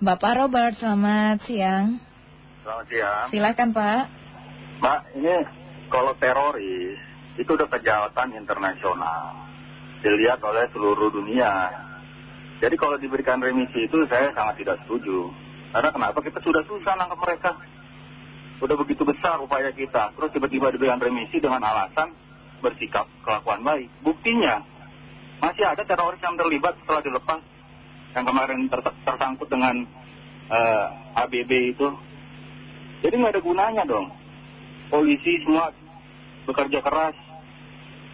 Bapak Robert, selamat siang. Selamat siang. Silakan Pak. Mbak, ini kalau teroris itu udah kejahatan internasional. Dilihat oleh seluruh dunia. Jadi kalau diberikan remisi itu saya sangat tidak setuju. Karena kenapa kita sudah susah nangkap mereka. Udah begitu besar upaya kita. Terus tiba-tiba diberikan remisi dengan alasan bersikap kelakuan baik. Buktinya masih ada teroris yang terlibat setelah dilepas. Yang kemarin tersangkut dengan eh, ABB itu. Jadi nggak ada gunanya dong. Polisi semua bekerja keras.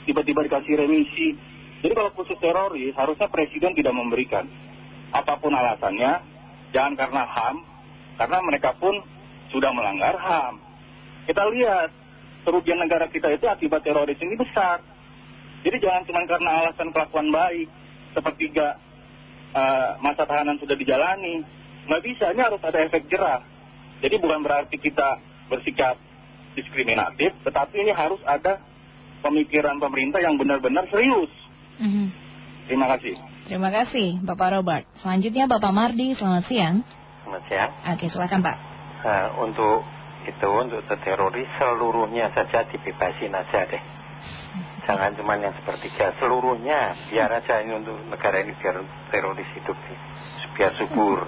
Tiba-tiba dikasih remisi. Jadi kalau khusus teroris harusnya presiden tidak memberikan. Apa pun alasannya, jangan karena HAM, karena mereka pun sudah melanggar HAM. Kita lihat kerugian negara kita itu akibat teroris ini besar. Jadi jangan cuma karena alasan kelakuan baik, sepertiga masa tahanan sudah dijalani. Nggak bisa, ini harus ada efek jerah. Jadi bukan berarti kita bersikap diskriminatif, tetapi ini harus ada pemikiran pemerintah yang benar-benar serius. Mm -hmm. Terima kasih. Terima kasih, Bapak Robert. Selanjutnya Bapak Mardi, selamat siang. Selamat siang. Oke, silakan Pak. Uh, untuk itu, untuk teroris seluruhnya saja dibebasin aja deh jangan cuma yang sepertiga. Seluruhnya biar aja ini untuk negara ini biar teroris hidup biar subur.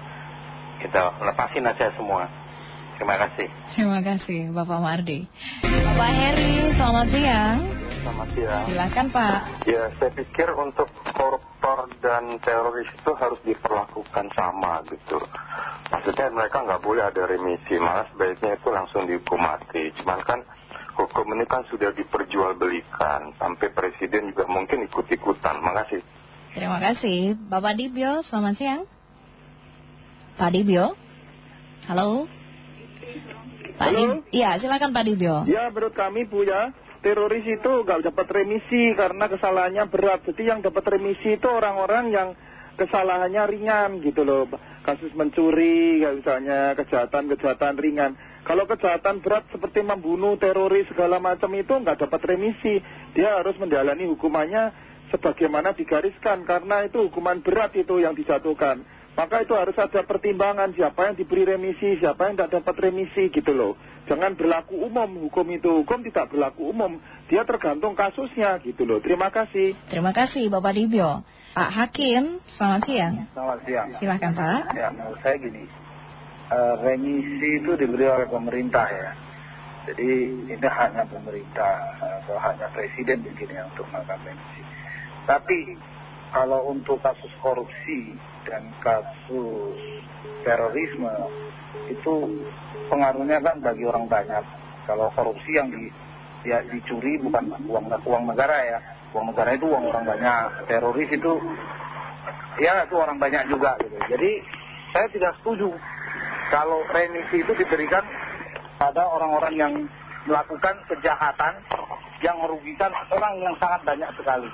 Kita lepasin aja semua. Terima kasih. Terima kasih Bapak Mardi. Bapak Heri selamat siang. Selamat siang. Silakan Pak. Ya saya pikir untuk koruptor dan teroris itu harus diperlakukan sama gitu. Maksudnya mereka nggak boleh ada remisi. Malah sebaiknya itu langsung dihukum mati. Cuman kan hukum ini kan sudah diperjualbelikan sampai presiden juga mungkin ikut-ikutan. Makasih. Terima kasih. Bapak Dibio, selamat siang. Pak Dibio. Halo. Pak Halo. Iya, silakan Pak Dibio. Ya, menurut kami Bu ya, teroris itu nggak dapat remisi karena kesalahannya berat. Jadi yang dapat remisi itu orang-orang yang kesalahannya ringan gitu loh. Kasus mencuri, misalnya kejahatan-kejahatan ringan. Kalau kejahatan berat seperti membunuh, teroris, segala macam itu nggak dapat remisi. Dia harus menjalani hukumannya sebagaimana digariskan. Karena itu hukuman berat itu yang dijatuhkan. Maka itu harus ada pertimbangan siapa yang diberi remisi, siapa yang tidak dapat remisi gitu loh. Jangan berlaku umum hukum itu. Hukum tidak berlaku umum. Dia tergantung kasusnya gitu loh. Terima kasih. Terima kasih Bapak Dibio. Pak Hakim, selamat siang. Selamat siang. Silahkan Pak. Ya, menurut saya gini remisi itu diberi oleh pemerintah ya. Jadi ini hanya pemerintah atau hanya presiden begini ya untuk melakukan remisi. Tapi kalau untuk kasus korupsi dan kasus terorisme itu pengaruhnya kan bagi orang banyak. Kalau korupsi yang di, ya, dicuri bukan uang uang negara ya, uang negara itu uang orang banyak. Teroris itu ya itu orang banyak juga gitu. Jadi saya tidak setuju kalau remisi itu diberikan pada orang-orang yang melakukan kejahatan yang merugikan orang yang sangat banyak sekali.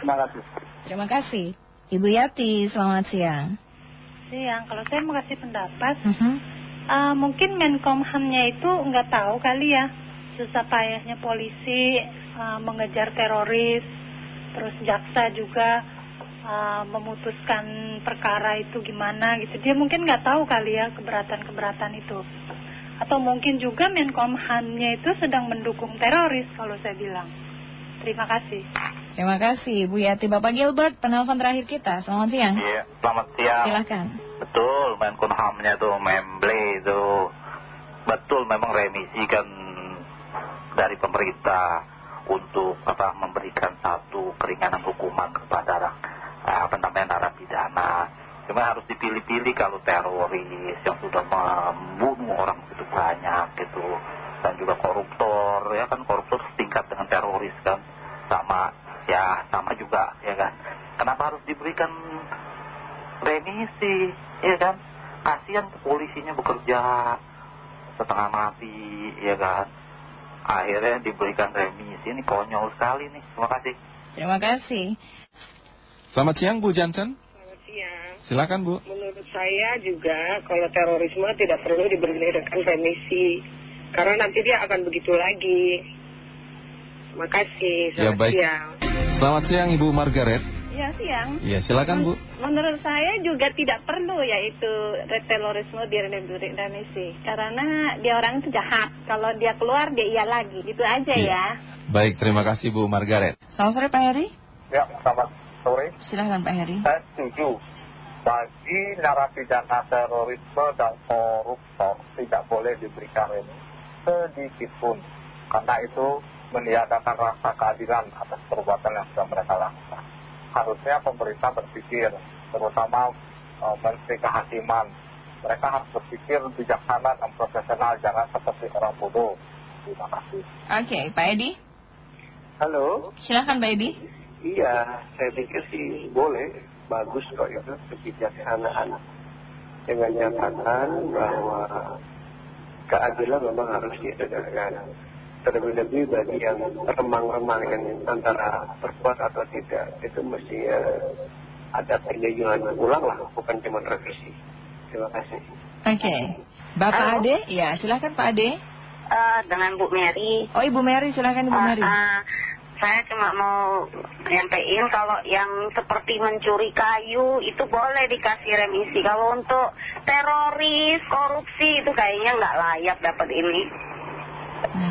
Terima kasih. Terima kasih. Ibu Yati, selamat siang. Siang, kalau saya mau kasih pendapat, uh -huh. uh, mungkin Menkumhamnya itu nggak tahu kali ya susah payahnya polisi uh, mengejar teroris, terus jaksa juga uh, memutuskan perkara itu gimana gitu. Dia mungkin nggak tahu kali ya keberatan-keberatan itu. Atau mungkin juga Menkumhamnya itu sedang mendukung teroris kalau saya bilang. Terima kasih. Terima kasih Bu Yati. Bapak Gilbert, penelpon terakhir kita. Selamat siang. Iya, selamat siang. Silakan. Betul, Menkumhamnya tuh memble itu. Betul memang remisi kan dari pemerintah untuk apa memberikan satu keringanan hukuman kepada apa namanya narapidana. Cuma harus dipilih-pilih kalau teroris yang sudah membunuh orang begitu banyak gitu. Dan juga koruptor ya kan? Koruptor setingkat dengan teroris kan? Sama ya sama juga ya kan? Kenapa harus diberikan remisi ya kan? Kasihan polisinya bekerja setengah mati ya kan? Akhirnya diberikan remisi. Ini konyol sekali nih. Terima kasih. Terima kasih Selamat siang Bu Jansen. Selamat siang. Silakan Bu. Menurut saya juga kalau terorisme tidak perlu diberikan remisi. Karena nanti dia akan begitu lagi. Terima kasih. Ya, Selamat ya, baik. siang. Selamat siang Ibu Margaret. Ya siang. Iya, silakan Bu. Menurut saya juga tidak perlu yaitu terorisme di remisi karena dia orang itu jahat. Kalau dia keluar dia iya lagi, gitu aja Iya. ya. Baik, terima kasih Bu Margaret. Selamat sore Pak Heri. Ya, selamat sore. Silahkan Pak Heri. Saya setuju. Bagi narapidana terorisme dan koruptor tidak boleh diberikan remisi sedikit pun. Karena itu meniadakan rasa keadilan atas perbuatan yang sudah mereka lakukan. Harusnya pemerintah berpikir, terutama eh, Menteri Kehakiman. Mereka harus berpikir bijaksana dan profesional, jangan seperti orang bodoh. Terima kasih. Oke, Pak Edi. Halo, Silahkan Pak Edi. Iya saya pikir sih boleh, bagus kok itu kebijaksanaan dengan nyatakan bahwa keadilan memang harus ditegakkan. Terlebih-lebih bagi yang remang-remang yang antara berbuat atau tidak, itu mesti ada peninjauan ulang lah, bukan cuma revisi. Terima kasih. Oke. Bapak Ade? Ya, silahkan Pak Ade. Eh, dengan Bu Mary. Oh Ibu Mary, silahkan Ibu Eh, Mary. eh, saya cuma mau nyampein kalau yang seperti mencuri kayu itu boleh dikasih remisi. Kalau untuk teroris, korupsi itu kayaknya nggak layak dapat ini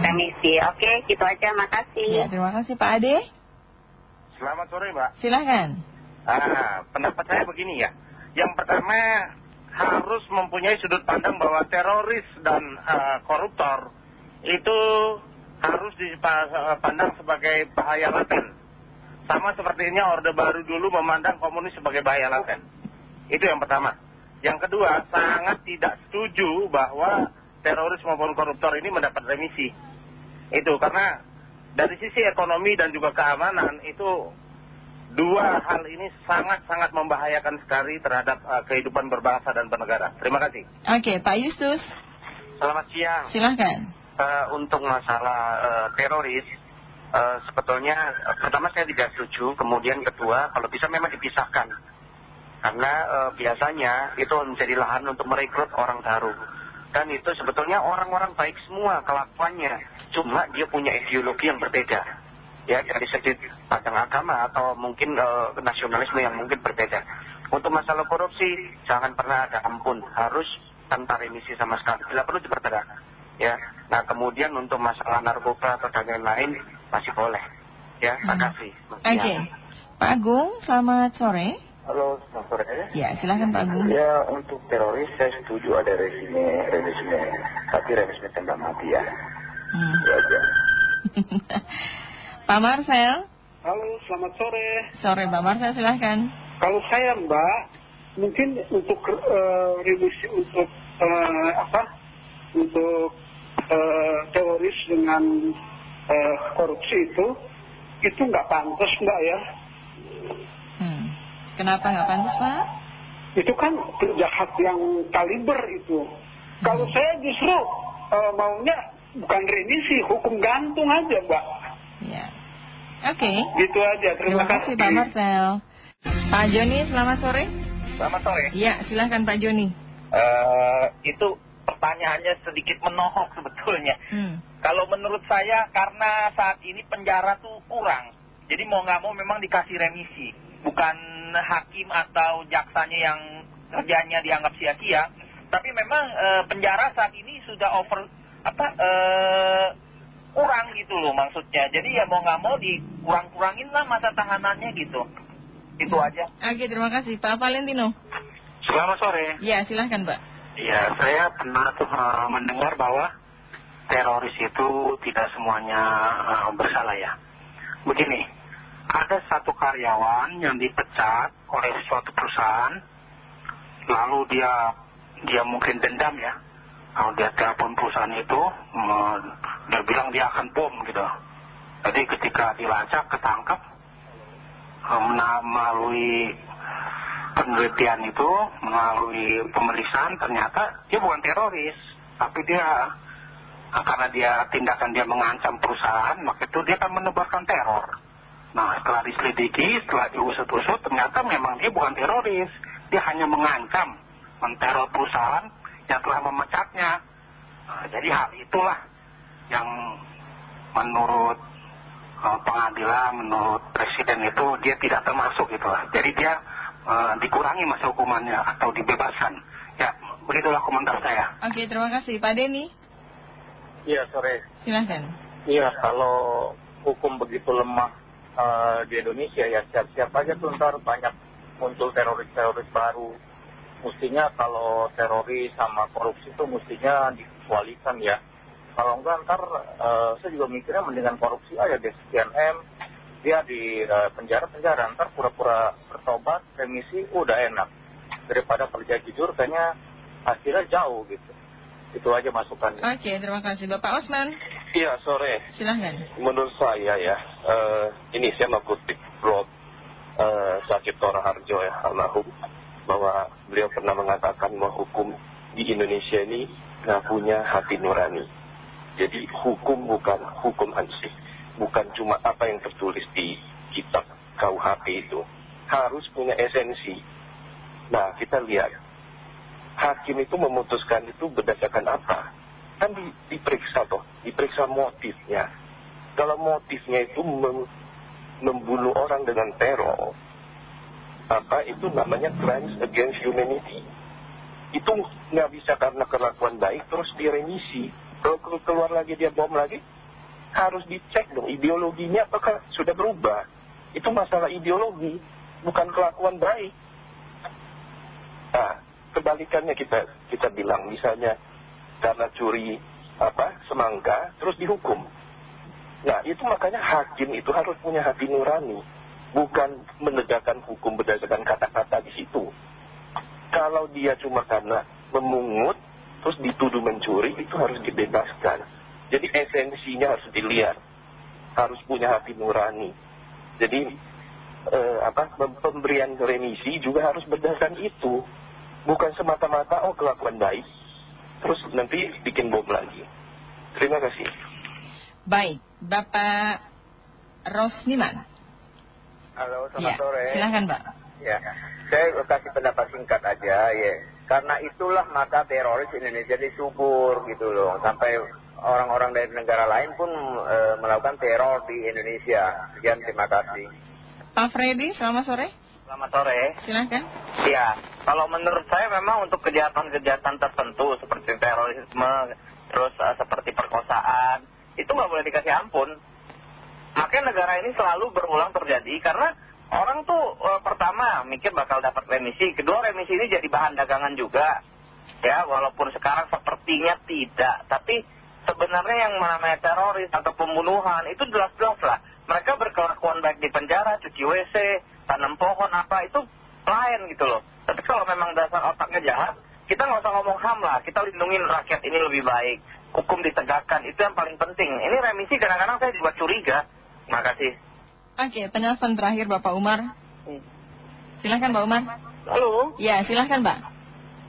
remisi. Oke, gitu aja. Makasih. Ya, terima kasih Pak Ade. Selamat sore Mbak. Silahkan. Ah, pendapat saya begini ya. Yang pertama harus mempunyai sudut pandang bahwa teroris dan ah, koruptor itu harus dipandang sebagai bahaya laten. Sama sepertinya Orde Baru dulu memandang komunis sebagai bahaya laten. Itu yang pertama. Yang kedua, sangat tidak setuju bahwa teroris maupun koruptor ini mendapat remisi. Itu karena dari sisi ekonomi dan juga keamanan itu dua hal ini sangat-sangat membahayakan sekali terhadap uh, kehidupan berbangsa dan bernegara. Terima kasih. Oke, Pak Yustus. Selamat siang. Silahkan. Eh, untuk masalah eh, teroris, eh, sebetulnya pertama saya tidak setuju, kemudian kedua kalau bisa memang dipisahkan. Karena biasanya itu menjadi lahan untuk merekrut orang baru. Dan itu sebetulnya orang-orang baik semua kelakuannya. Cuma dia punya ideologi yang berbeda. Ya dari segi pandang agama atau mungkin nasionalisme yang mungkin berbeda. Untuk masalah korupsi, jangan pernah ada ampun. Harus tanpa remisi sama sekali. Bila perlu dipertegak. Ya. Nah kemudian untuk masalah narkoba atau dan lain-lain masih boleh. Ya, terima kasih. Oke. Pak Agung, selamat sore. Halo, selamat sore. Ya, silahkan Pak Agung. Ya, untuk teroris saya setuju ada remisme, remisme, tapi remisme tembak mati ya. Hmm. Itu aja. Pak Marcel. Halo, selamat sore. Sore Pak Marcel, silahkan. Kalau saya Mbak, mungkin untuk eh, remisi untuk eh, apa? Untuk teroris dengan eh, korupsi itu, itu nggak pantas Mbak ya. Hmm. Kenapa nggak pantas Pak? Itu kan penjahat yang kaliber itu. Kalau saya justru eh, maunya bukan remisi, hukum gantung aja Mbak. Ya. Oke. Gitu aja, terima, Terima kasih Pak Marcel. Pak Joni, selamat sore. Selamat sore. Ya, silahkan Pak Joni. Eh, itu pertanyaannya sedikit menohok sebetulnya. Hmm. Kalau menurut saya karena saat ini penjara tuh kurang. Jadi mau nggak mau memang dikasih remisi. Bukan hakim atau jaksanya yang kerjanya dianggap sia-sia. Tapi memang eh, penjara saat ini sudah over apa eh, kurang gitu loh maksudnya. Jadi ya mau nggak mau dikurang-kurangin lah masa tahanannya gitu. Itu aja. Oke, terima kasih. Pak Valentino. Selamat sore. Ya, silahkan Pak. Ya, saya pernah eh, mendengar bahwa teroris itu tidak semuanya eh, bersalah ya. Begini, ada satu karyawan yang dipecat oleh suatu perusahaan, lalu dia dia mungkin dendam ya. Kalau dia telepon perusahaan itu, eh, dia bilang dia akan bom gitu. Jadi ketika dilacak, ketangkap, melalui penelitian itu melalui pemeriksaan ternyata dia bukan teroris tapi dia ah, karena dia tindakan dia mengancam perusahaan maka itu dia akan menebarkan teror. Nah setelah diselidiki setelah diusut-usut ternyata memang dia bukan teroris. Dia hanya mengancam menteror perusahaan yang telah memecatnya. Nah, jadi hal itulah yang menurut eh, pengadilan menurut presiden itu dia tidak termasuk gitu lah. Jadi dia eh, dikurangi masa hukumannya atau dibebaskan. Ya, begitulah komentar saya. Oke, terima kasih. Pak Denny, Iya sore. silahkan. Iya kalau hukum begitu lemah eh, di Indonesia ya siap-siap aja tuh ntar banyak muncul teroris-teroris baru. Mestinya kalau teroris sama korupsi itu mestinya dikecualikan ya. Kalau enggak ntar eh, saya juga mikirnya mendingan korupsi aja deh sekian M. Dia di eh, penjara-penjara ntar pura-pura bertobat, remisi udah enak. Daripada kerja jujur kayaknya hasilnya jauh gitu. Itu aja masukan. Oke, terima kasih. Bapak Osman, Iya sore. silahkan. Menurut saya ya, eh, ini saya mengutip blog eh, Sakit Harjo ya, almarhum, bahwa beliau pernah mengatakan bahwa hukum di Indonesia ini nggak punya hati nurani. Jadi hukum bukan hukum ansih, bukan cuma apa yang tertulis di kitab KUHP itu, harus punya esensi. Nah kita lihat, hakim itu memutuskan itu berdasarkan apa? Kan di, diperiksa toh, diperiksa motifnya. Kalau motifnya itu mem- membunuh orang dengan teror, apa itu namanya crimes against humanity. Itu nggak bisa karena kelakuan baik terus diremisi. Kalau ke- keluar lagi dia bom lagi, harus dicek dong ideologinya apakah sudah berubah. Itu masalah ideologi, bukan kelakuan baik. Nah, kebalikannya kita kita bilang misalnya karena curi apa semangka terus dihukum. Nah itu makanya hakim itu harus punya hati nurani, bukan menegakkan hukum berdasarkan kata-kata di situ. Kalau dia cuma karena memungut terus dituduh mencuri itu harus dibebaskan. Jadi esensinya harus dilihat, harus punya hati nurani. Jadi eh, apa pem- pemberian remisi juga harus berdasarkan itu, bukan semata-mata oh kelakuan baik, terus nanti bikin bom lagi. Terima kasih. Baik, Bapak Rosniman. Halo, selamat Ya, sore. silahkan Pak. Ya, saya kasih pendapat singkat aja ya. Karena itulah maka teroris Indonesia disubur gitu loh. Sampai orang-orang dari negara lain pun eh, melakukan teror di Indonesia. Sekian, terima kasih. Pak Freddy, selamat sore. Selamat sore. Silahkan. Ya, kalau menurut saya memang untuk kejahatan-kejahatan tertentu seperti terorisme, terus eh, seperti perkosaan, itu nggak boleh dikasih ampun. Makanya negara ini selalu berulang terjadi karena orang tuh eh, pertama mikir bakal dapat remisi, kedua remisi ini jadi bahan dagangan juga. Ya, walaupun sekarang sepertinya tidak, tapi sebenarnya yang namanya teroris atau pembunuhan itu jelas-jelas lah. Mereka berkelakuan baik di penjara, cuci WC, tanam pohon apa itu lain gitu loh. Tapi kalau memang dasar otaknya jahat, kita nggak usah ngomong HAM lah. Kita lindungin rakyat ini lebih baik. Hukum ditegakkan, itu yang paling penting. Ini remisi kadang-kadang saya juga curiga. Terima kasih. Oke, penelpon terakhir Bapak Umar. Silahkan Pak Umar. Halo, Ya, silahkan Pak.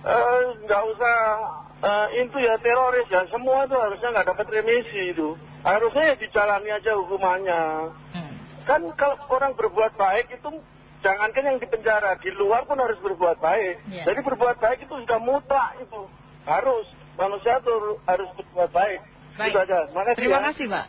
eh, nggak usah itu ya teroris ya, semua itu harusnya nggak dapat remisi itu. Harusnya ya dijalani aja hukumannya. Kan kalau orang berbuat baik itu jangankan yang di penjara, di luar pun harus berbuat baik. Ya. Jadi berbuat baik itu sudah mutlak itu. Harus, manusia itu harus berbuat baik. Baik. Itu aja. Makasih Terima ya. kasih Pak.